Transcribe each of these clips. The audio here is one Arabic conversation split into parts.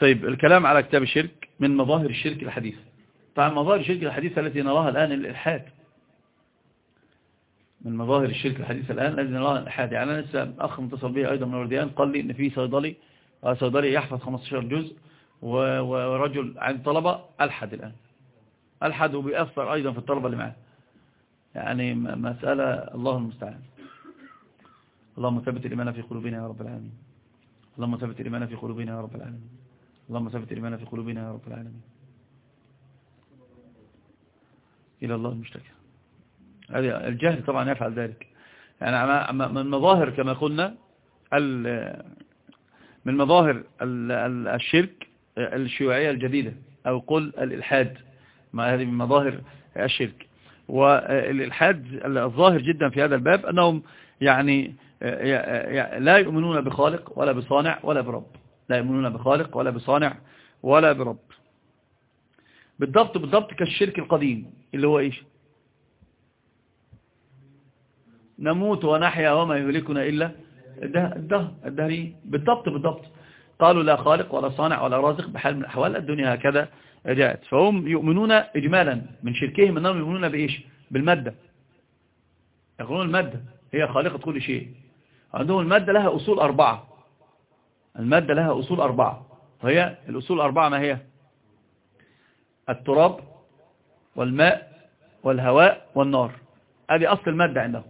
طيب الكلام على كتاب الشرك من مظاهر الشرك الحديث طبعا مظاهر الشرك الحديثة التي نراها الآن الإلحاد. من مظاهر الشرك الحديث الآن الذي نراها الإلحاد. يعني أنا لسه أخ متصل به أيضا من الورديان قال لي إن في صيدلي صيدلي يحفظ 15 جزء ورجل عند طلبة ألحد الآن. ألحد وبيأثر أيضا في الطلبة اللي معاه. يعني مسألة الله المستعان. اللهم ثبت الإيمان في قلوبنا يا رب العالمين. اللهم ثبت الإيمان في قلوبنا يا رب العالمين. اللهم ثبت الإيمان في قلوبنا يا رب العالمين. إلى الله المشتكى. الجهل طبعا يفعل ذلك. يعني من مظاهر كما قلنا من مظاهر الشرك الشيوعية الجديدة أو قل الإلحاد. ما هذه من مظاهر الشرك. والإلحاد الظاهر جدا في هذا الباب أنهم يعني لا يؤمنون بخالق ولا بصانع ولا برب. لا يؤمنون بخالق ولا بصانع ولا برب. بالضبط بالضبط كالشرك القديم اللي هو إيش؟ نموت ونحيا وما يهلكنا إلا الدهر الدهري بالضبط بالضبط. قالوا لا خالق ولا صانع ولا رازق بحال من الأحوال الدنيا هكذا جاءت فهم يؤمنون إجمالا من شركهم أنهم يؤمنون بإيش؟ بالمادة. يقولون المادة هي خالقة كل شيء. عندهم المادة لها أصول أربعة. المادة لها أصول أربعة. وهي الأصول الأربعة ما هي؟ التراب والماء والهواء والنار. هذه أصل المادة عندهم.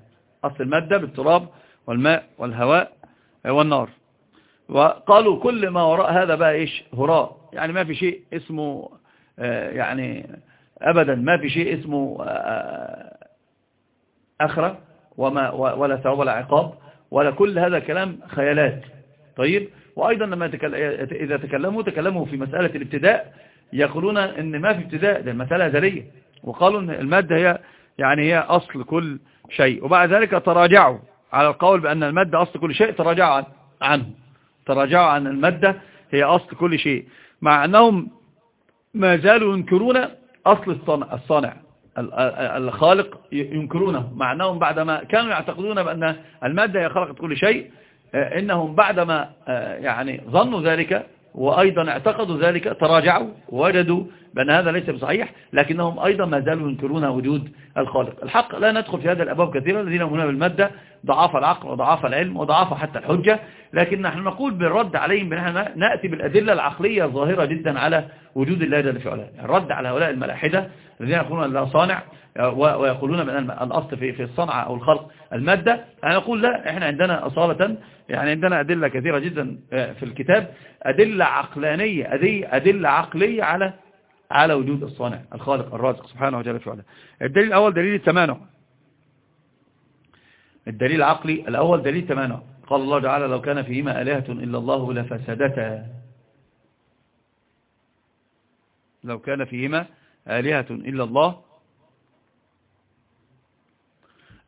أصل المادة بالتراب والماء والهواء والنار. وقالوا كل ما وراء هذا بقى إيش؟ هراء. يعني ما في شيء اسمه آه، يعني أبدا ما في شيء اسمه آه، أخرى وما ولا ثواب ولا عقاب ولا كل هذا كلام خيالات. طيب؟ وأيضا لما إذا تكلموا تكلموا في مسألة الابتداء يقولون إن ما في ابتداء ده المسألة أزلية. وقالوا إن المادة هي يعني هي أصل كل شيء. وبعد ذلك تراجعوا على القول بأن المادة أصل كل شيء تراجعوا عنه. تراجعوا عن المادة هي أصل كل شيء. مع أنهم ما زالوا ينكرون أصل الصانع الخالق ينكرونه. مع أنهم بعدما كانوا يعتقدون بأن المادة هي خلقت كل شيء إنهم بعدما آه، يعني ظنوا ذلك وأيضا اعتقدوا ذلك تراجعوا ووجدوا بأن هذا ليس بصحيح لكنهم أيضا ما زالوا ينكرون وجود الخالق. الحق لا ندخل في هذا الأبواب كثيرا الذين يؤمنون بالمادة ضعاف العقل وضعاف العلم وضعاف حتى الحجة لكن نحن نقول بالرد عليهم بأن نأتي بالأدلة العقلية الظاهرة جدا على وجود الله جل في علاه الرد على هؤلاء الملاحدة الذين يقولون لا صانع ويقولون بأن الأصل في في الصنعة أو الخلق المادة. أنا أقول لا إحنا عندنا أصالة يعني عندنا أدلة كثيرة جدا آه، في الكتاب أدلة عقلانية أدلة عقلية على على وجود الصانع الخالق الرازق سبحانه وتعالى في علاه الدليل الأول دليل التمانع الدليل العقلي الأول دليل التمانع قال الله تعالى لو كان فيهما آلهة إلا الله لفسدتا. لو كان فيهما آلهة إلا الله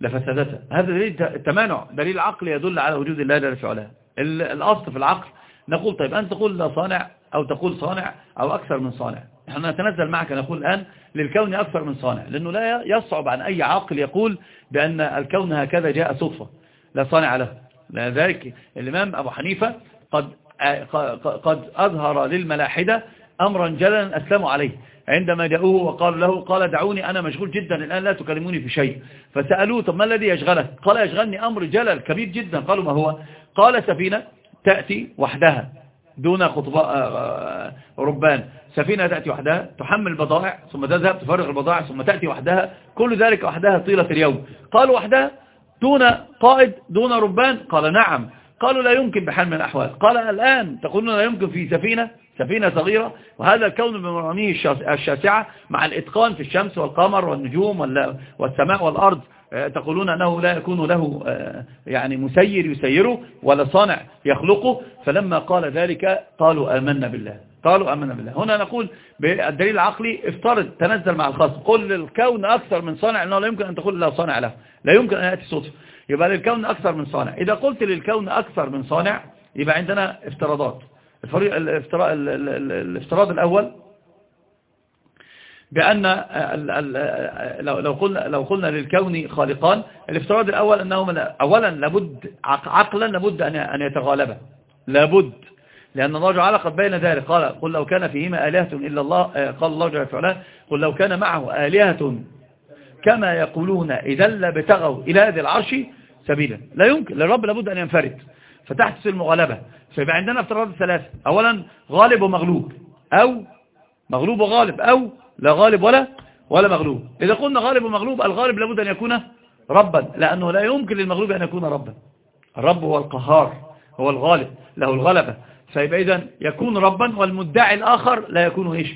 لفسدتها هذا دليل التمانع دليل عقلي يدل على وجود الله جل وعلا الأصل في العقل. نقول طيب أنت تقول لا صانع أو تقول صانع أو أكثر من صانع. إحنا نتنزل معك نقول الآن للكون أكثر من صانع لأنه لا يصعب عن أي عاقل يقول بأن الكون هكذا جاء صدفة. لا صانع له. لذلك الإمام أبو حنيفة قد قد أظهر للملاحدة أمرا جلا أسلموا عليه. عندما جاءوه وقالوا له قال دعوني أنا مشغول جدا الآن لا تكلموني في شيء. فسألوه طب ما الذي يشغلك قال يشغلني أمر جلل كبير جدا. قالوا ما هو؟ قال سفينة تأتي وحدها دون خطباء آه، آه، ربان. سفينة تأتي وحدها تحمل بضائع ثم تذهب تفرغ البضائع ثم تأتي وحدها. كل ذلك وحدها طيلة اليوم. قالوا وحدها دون قائد دون ربان؟ قال نعم. قالوا لا يمكن بحال من الأحوال. قال الآن تقولون لا يمكن في سفينة سفينة صغيرة وهذا الكون بمراميه الشاسعة مع الإتقان في الشمس والقمر والنجوم والسماء والأرض. آه، تقولون أنه لا يكون له آه، يعني مسير يسيره ولا صانع يخلقه. فلما قال ذلك قالوا آمنا بالله. قالوا آمنا بالله. هنا نقول بالدليل العقلي افترض تنزل مع الخاص. قل للكون أكثر من صانع. أنه لا يمكن أن تقول لا صانع له. لا يمكن أن يأتي صدفة. يبقى للكون أكثر من صانع. إذا قلت للكون أكثر من صانع يبقى عندنا افتراضات. الافتراض الأول بأن لو قلنا, لو قلنا للكون خالقان الافتراض الأول أنه أولا لابد عقلا لابد أن يتغالبا. لابد. لأن الله تعالى قد بين ذلك. قال قل لو كان فيهما آلهة إلا الله. قال الله جل وعلا قل لو كان معه آلهة كما يقولون إذا لابتغوا إلى هذه العرش سبيلا. لا يمكن. للرب لابد أن ينفرد. فتحدث المغالبة. فيبقى عندنا افتراض ثلاثة. أولا غالب ومغلوب. أو مغلوب وغالب. أو لا غالب ولا ولا مغلوب. إذا قلنا غالب ومغلوب الغالب لابد أن يكون ربا. لأنه لا يمكن للمغلوب أن يكون ربا. الرب هو القهار هو الغالب له الغلبة. فيبقى إذا يكون ربا والمدعي الآخر لا يكون إيش؟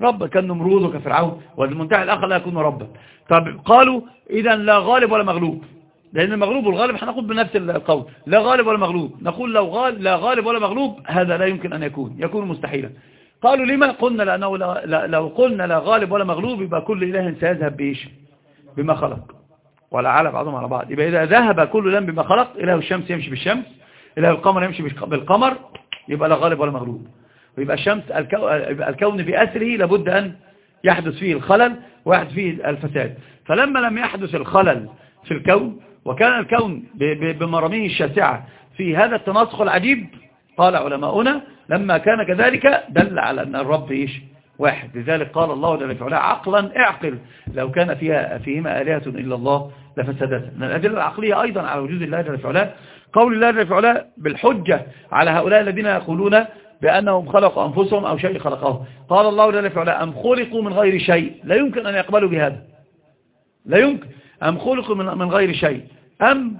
ربا. كالنمرود وكفرعون. والمدعي الآخر لا يكون ربا. طب قالوا إذا لا غالب ولا مغلوب. لأن المغلوب والغالب هنقول بنفس القول. لا غالب ولا مغلوب. نقول لو غال لا غالب ولا مغلوب هذا لا يمكن أن يكون. يكون مستحيلا. قالوا لما قلنا لأنه لا لو قلنا لا غالب ولا مغلوب يبقى كل إله سيذهب بإيش؟ بما خلق. ولا على بعضهم على بعض. يبقى إذا ذهب كل إله بما خلق إله الشمس يمشي بالشمس إله القمر يمشي بالقمر يبقى لا غالب ولا مغلوب. ويبقى الشمس الكو... الكون بأسره لابد أن يحدث فيه الخلل ويحدث فيه الفساد. فلما لم يحدث الخلل في الكون وكان الكون بمراميه الشاسعة في هذا التناسق العجيب قال علماؤنا لما كان كذلك دل على أن الرب إيش؟ واحد. لذلك قال الله جل وعلا عقلا اعقل. لو كان فيها فيهما آلهة إلا الله لفسدت. من الأدلة العقلية أيضا على وجود الله جل وعلا. قول الله جل وعلا بالحجة على هؤلاء الذين يقولون بأنهم خلقوا أنفسهم أو شيء خلقه. قال الله جل وعلا أم خلقوا من غير شيء؟ لا يمكن أن يقبلوا بهذا. لا يمكن. أم خلقوا من غير شيء؟ أم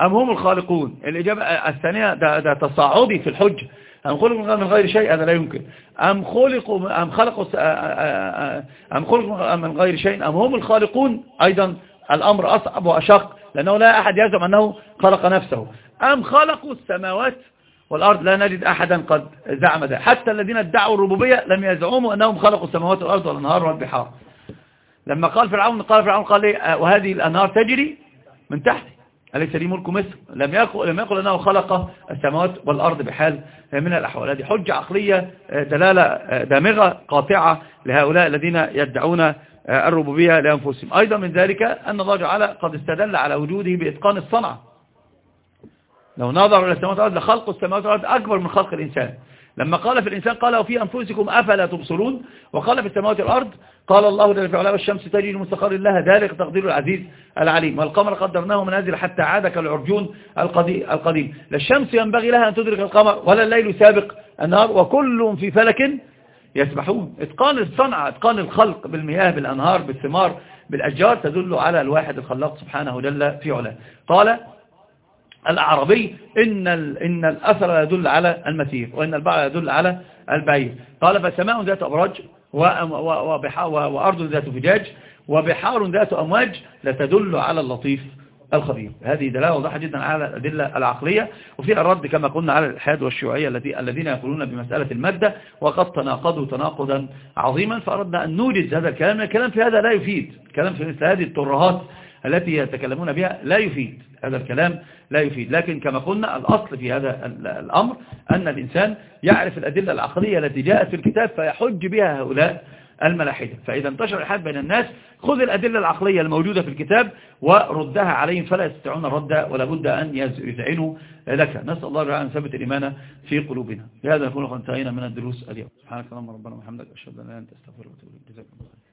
أم هم الخالقون؟ الإجابة الثانية ده, ده تصاعدي في الحج أم خلقوا من غير شيء؟ هذا لا يمكن. أم خلقوا أم خلقوا أم خلقوا من غير شيء؟ أم هم الخالقون؟ أيضا الأمر أصعب وأشق لأنه لا أحد يزعم أنه خلق نفسه. أم خلقوا السماوات والأرض؟ لا نجد أحدا قد زعم ذلك حتى الذين ادعوا الربوبية لم يزعموا أنهم خلقوا السماوات والأرض والأنهار والبحار. لما قال فرعون قال فرعون قال لي وهذه الأنهار تجري من تحت أليس لي ملك مصر؟ لم يقل, لم يقل أنه خلق السماوات والأرض بحال من الأحوال. هذه حجة عقلية دلالة دامغة قاطعة لهؤلاء الذين يدعون الربوبية لأنفسهم. أيضا من ذلك أن الله تعالى قد استدل على وجوده بإتقان الصنعة. لو نظر إلى السماوات والأرض لخلق السماوات والأرض أكبر من خلق الإنسان. لما قال في الإنسان قال وفي أنفسكم أفلا تبصرون وقال في السماوات والأرض قال الله جل في علاه والشمس تجري لمستقر لها ذلك تقدير العزيز العليم والقمر قدرناه منازل حتى عاد كالعرجون القديم لا الشمس ينبغي لها أن تدرك القمر ولا الليل سابق النهار وكل في فلك يسبحون إتقان الصنعة إتقان الخلق بالمياه بالأنهار بالثمار بالأشجار تدل على الواحد الخلاق سبحانه جل في علاه. قال الأعربي إن, إن الأثر يدل على المسير وإن البعر يدل على البعير. قال فسماء ذات أبراج وأرض ذات فجاج وبحار ذات أمواج لتدل على اللطيف الخبير. هذه دلالة واضحة جدا على الأدلة العقلية. وفيها الرد كما قلنا على الإلحاد والشيوعية التي الذين يقولون بمسألة المادة وقد تناقضوا تناقضا عظيما فأردنا أن نوجد هذا الكلام الكلام في هذا لا يفيد. الكلام في مثل هذه الترهات التي يتكلمون بها لا يفيد. هذا الكلام لا يفيد. لكن كما قلنا الأصل في هذا الأمر أن الإنسان يعرف الأدلة العقلية التي جاءت في الكتاب فيحج بها هؤلاء الملاحدة. فإذا انتشر الحد بين الناس خذ الأدلة العقلية الموجودة في الكتاب وردها عليهم فلا يستطيعون الرد ولا بد أن يذعنوا لك. نسأل الله أن ثبت الإيمان في قلوبنا. لهذا نكون انتهينا من الدروس اليوم. سبحانك اللهم ربنا وبحمدك أشهد أن لا إله إلا أنت أستغفرك وأتوب إليك. جزاكم الله